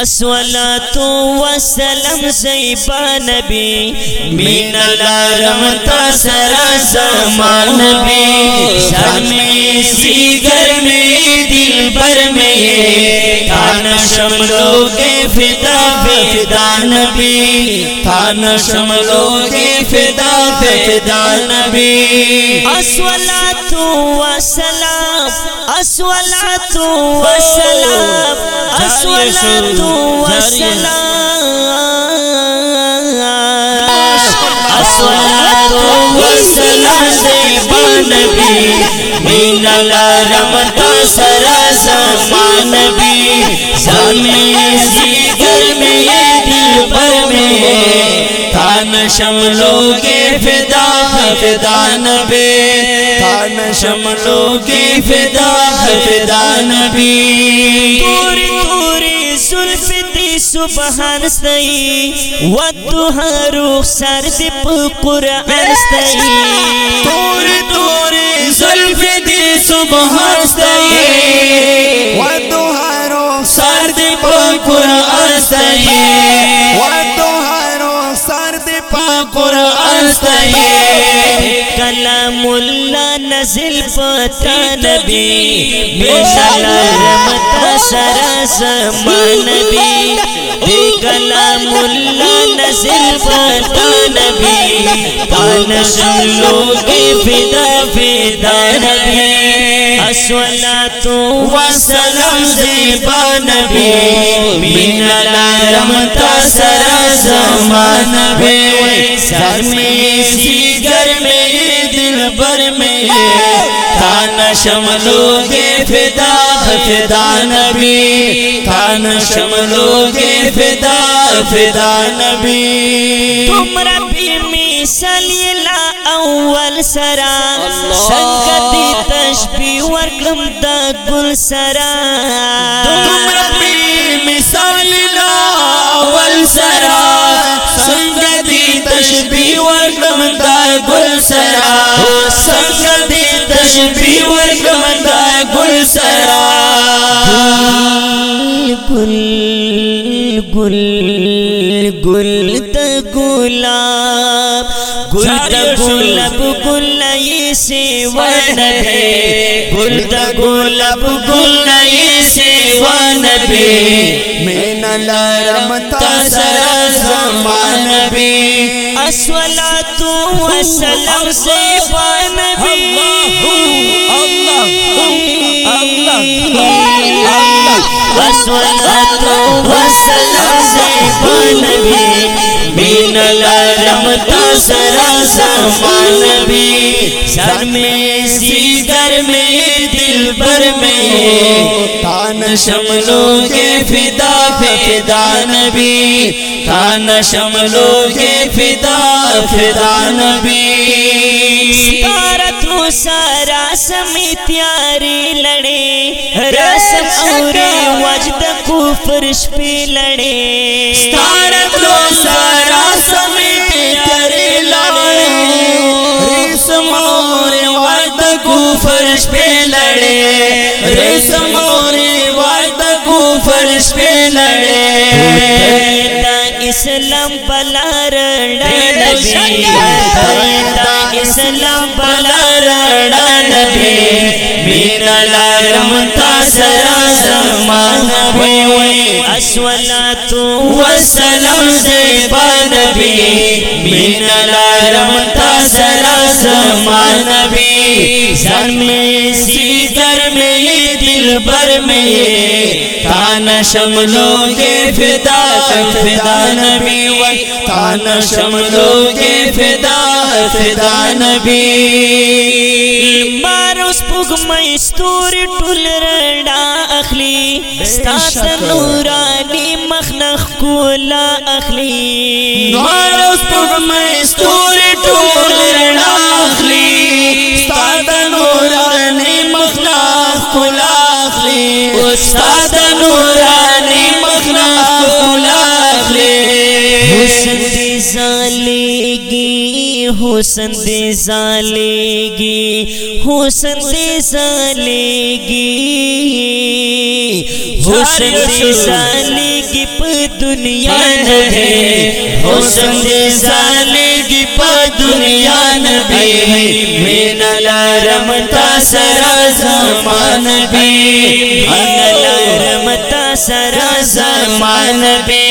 اسولاتو وسلم زیبا نبی مین لارم تا سرا زمان نبی سر میں سیگر میں، دل بر میں تان شملو کے فدا فدا نبی تان شملو کے فدا فدا نبی۔ اسولاتو وسلام اسولاتو وسلام اسولاتو نبی مین رمتا سرا زمان نبی سامی سیگر میں دل پر میں تان شملو کے فدا فدا نبی تان شملو کے فدا فدا نبی توری توری زلف دی سبحان ستئی ودوها روح سر دی پا قرآن ستئی توری توری زلف دی سبحان ستئی ودوها روح سر دی پا قرآن ستئی ستئی کلام اللہ نزل پتا نبی بیشل رمتا سرا زمان نبی۔ دی کلام اللہ نزل پتا نبی۔ پان شلو کی فدا فدا نبی۔ اسولاتو وسلام زیبا نبی. من رمتا سرا زمان نبی. سر میں سیگر میں، دل بر میں. تان شملو کے فدا فدا نبی. تان شملو کے فدا فدا نبی. تم ربی مثالی لا اول سرا، سنگتی تشبی ورکم دا گل سرا۔ تم ربی مثالی لا اول سرا سنگتی تشبی ورکم دا گل سرا۔ سنگتی تشبی ورکم دا گل سرا۔ گل گل گل گلاب۔ گل گلاب۔ گل یہ سیوان ہے گل دا گلاب گل یہ سیوان ہے مین لرمتا سرا زمان بے اسولا نبی اسولاتو وسلام سیبا نبی اسولاتو وسلام سیبا نبی۔ مین لرمتا سرا زمان نبی۔ سر میں سیگر میں دل بر میں۔ تان شملو کے فدا فدا نبی۔ تان شملو کے فدا فدا نبی۔ ستارت و سارا سمی تیاری لڑے۔ رسم اور وجد کو فرش پہ لڑے۔ ستارت و سارا سمی تیاری لڑے۔ لڑے۔ رسم اور وجد کو فرش پہ لڑے۔ اسلام بلا رڑا نبی۔ اسلام بلا رڑا نبی میرا لارم تا سرا زمان نبی. اسولاتو وسلام زیبا نبی میرا لارم تا سرا زمان نبی. سر میں سیگر میں، دل بر میں تان شملو کے فدا فدا نبی. وی تان شملو کے فدا فدا نبی. بار اوس پګمې ستوري ټول رڼا اخلي. ستاس نوراني مخنخ کولا اخلي. بار اوس پګمې ستوري ټول رڼا اخلي. ستاس نوراني مخنخ کولا اخلي. ستاس نوراني حسن دی زالگی، حسن دی زالگی، حسن دی زالگی حسن دی دنیا نبی، حسن دے زالگی پا دنیا نبی مین لارم تا سرا زمان بی مین لارم تا سرا زمان بی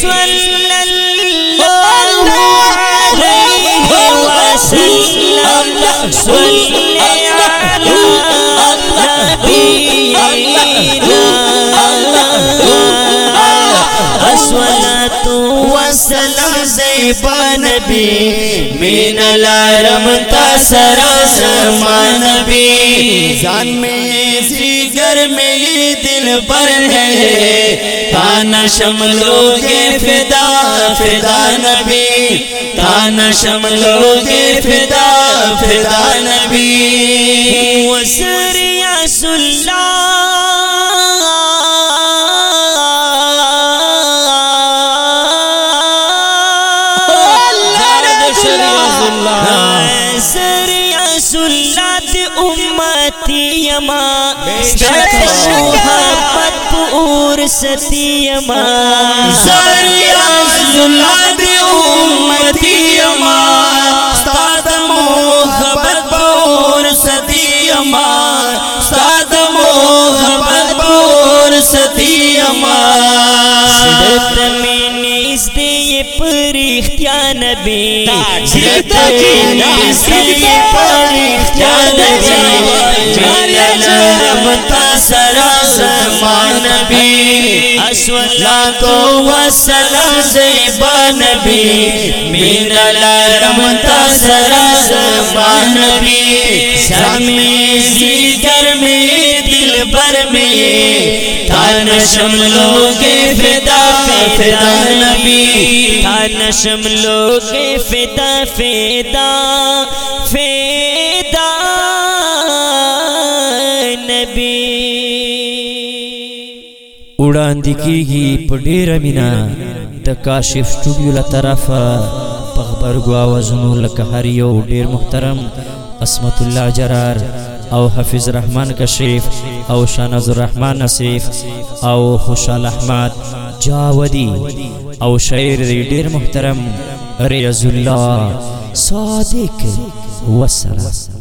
صلی صلی نبینا الصلاة زیبا نبی مین لارم تا سرا زمان نبی۔ جان میں جگر میں یہ دل پر ہے تانا شملو کے فدا فدا نبی۔ تانا شملو کے فدا فدا نبی۔ وسریا سریا ما شکو محبت پتور ستی ما زاری آز زلا دی امتی ما ستاد محبت پور ستی ما ستاد محبت پور ستی ما صدت میں نیستے یہ پر اختیار نبی صدت میں نیستے یہ پر اختیار نبی؟ زمان نبی۔ اسولات و سلام نبی۔ نبی۔ سمی زیگر میں دل بر میں۔ تان شملو فدا فدا نبی۔ تان شملو کے فدا فدا فدا نبی۔ وړاندې کیږي په ډیره مینا د کاشف سټوډیو له طرفه په خبرګو اوازونو لکه هر یو ډیر محترم اسمت الله جرار۔ أو حفیظ رحمان کشیف أو شاناز الرحمن نصیف أو خوشحال احمد جاودی أو شاعر دی ډیر محترم ریاض الله صادق وسلام